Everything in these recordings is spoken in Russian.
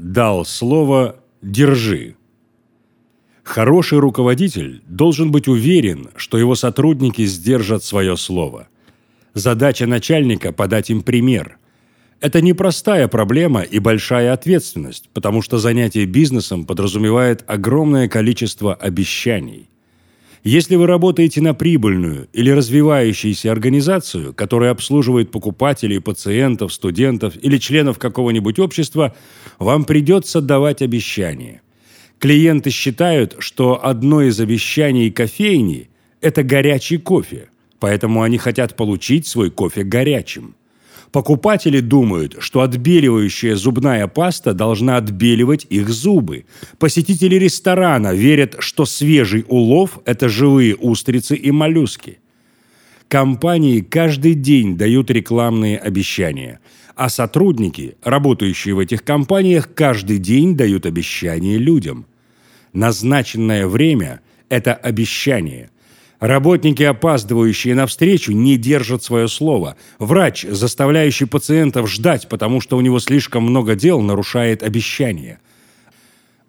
дал слово «держи». Хороший руководитель должен быть уверен, что его сотрудники сдержат свое слово. Задача начальника – подать им пример. Это непростая проблема и большая ответственность, потому что занятие бизнесом подразумевает огромное количество обещаний. Если вы работаете на прибыльную или развивающуюся организацию, которая обслуживает покупателей, пациентов, студентов или членов какого-нибудь общества, вам придется давать обещания. Клиенты считают, что одно из обещаний кофейни – это горячий кофе, поэтому они хотят получить свой кофе горячим. Покупатели думают, что отбеливающая зубная паста должна отбеливать их зубы. Посетители ресторана верят, что свежий улов – это живые устрицы и моллюски. Компании каждый день дают рекламные обещания, а сотрудники, работающие в этих компаниях, каждый день дают обещания людям. Назначенное время – это обещание – Работники, опаздывающие на встречу, не держат свое слово. Врач, заставляющий пациентов ждать, потому что у него слишком много дел, нарушает обещание.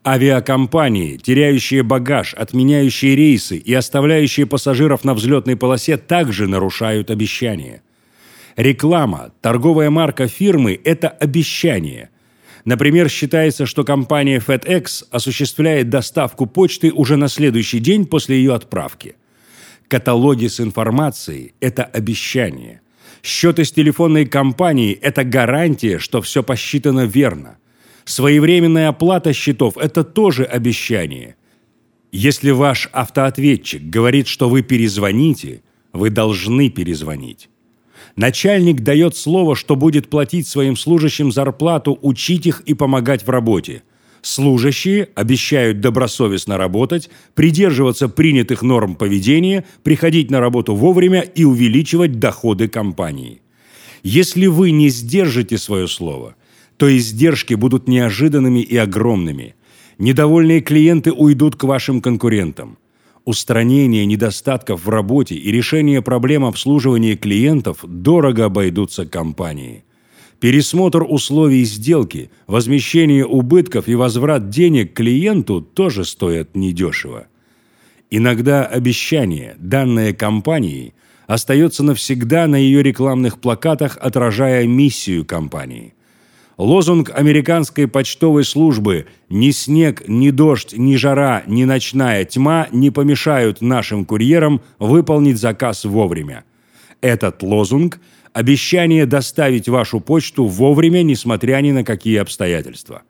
Авиакомпании, теряющие багаж, отменяющие рейсы и оставляющие пассажиров на взлетной полосе, также нарушают обещания. Реклама, торговая марка фирмы – это обещание. Например, считается, что компания FedEx осуществляет доставку почты уже на следующий день после ее отправки. Каталоги с информацией – это обещание. Счеты с телефонной компанией – это гарантия, что все посчитано верно. Своевременная оплата счетов – это тоже обещание. Если ваш автоответчик говорит, что вы перезвоните, вы должны перезвонить. Начальник дает слово, что будет платить своим служащим зарплату, учить их и помогать в работе – Служащие обещают добросовестно работать, придерживаться принятых норм поведения, приходить на работу вовремя и увеличивать доходы компании. Если вы не сдержите свое слово, то издержки будут неожиданными и огромными. Недовольные клиенты уйдут к вашим конкурентам. Устранение недостатков в работе и решение проблем обслуживания клиентов дорого обойдутся компании – Пересмотр условий сделки, возмещение убытков и возврат денег клиенту тоже стоят недешево. Иногда обещание, данное компанией, остается навсегда на ее рекламных плакатах, отражая миссию компании. Лозунг американской почтовой службы «Ни снег, ни дождь, ни жара, ни ночная тьма не помешают нашим курьерам выполнить заказ вовремя». Этот лозунг – обещание доставить вашу почту вовремя, несмотря ни на какие обстоятельства.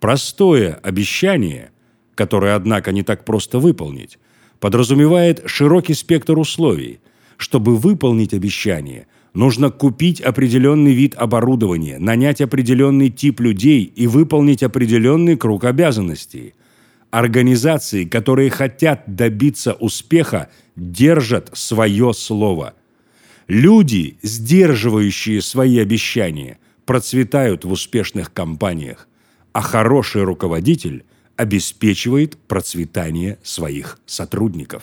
Простое обещание, которое, однако, не так просто выполнить, подразумевает широкий спектр условий. Чтобы выполнить обещание, нужно купить определенный вид оборудования, нанять определенный тип людей и выполнить определенный круг обязанностей. Организации, которые хотят добиться успеха, держат свое слово – Люди, сдерживающие свои обещания, процветают в успешных компаниях, а хороший руководитель обеспечивает процветание своих сотрудников.